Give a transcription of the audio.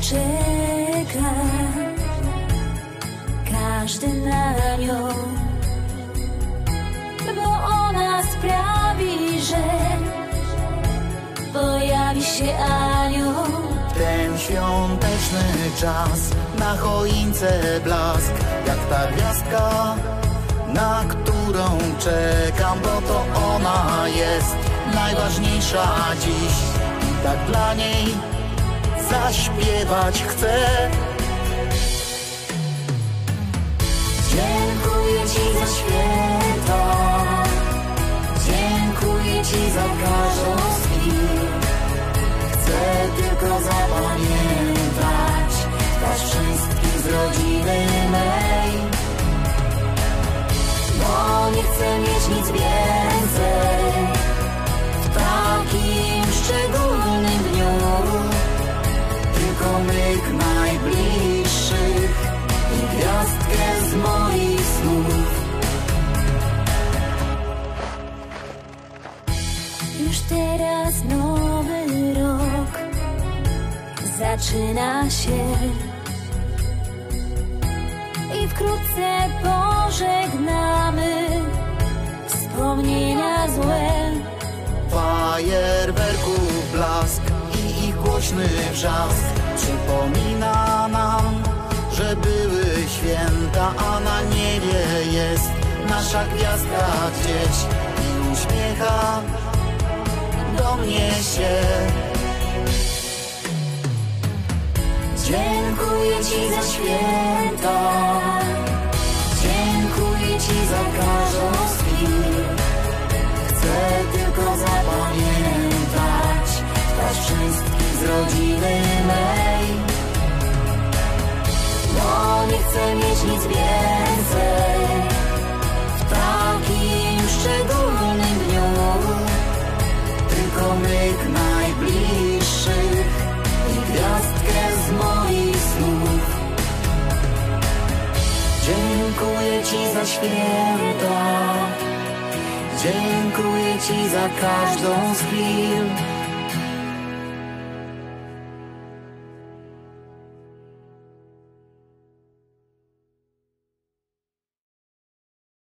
czeka. Każdy na nią, bo ona sprawi, że pojawi się anioł. Ten świąteczny czas na choince blask Jak ta gwiazdka, na którą czekam Bo to ona jest najważniejsza dziś. I tak dla niej zaśpiewać chcę Dziękuję Ci za święta, dziękuję Ci za każdą z. Chcę tylko zapamiętać twarz wszystkich z rodziny mej. Bo nie chcę mieć nic więcej Już teraz nowy rok zaczyna się. I wkrótce pożegnamy wspomnienia złe. Fajerwerków blask i ich głośny wrzask. Przypomina nam, że były święta A na niebie jest nasza gwiazdka gdzieś. I uśmiecha mnie się Dziękuję Ci za święta, dziękuję Ci za każdą z chwil. Chcę tylko zapamiętać twarz wszystkich z rodziny mej. Bo nie chcę mieć nic więcej Dziękuję Ci za święta, dziękuję Ci za każdą z chwil.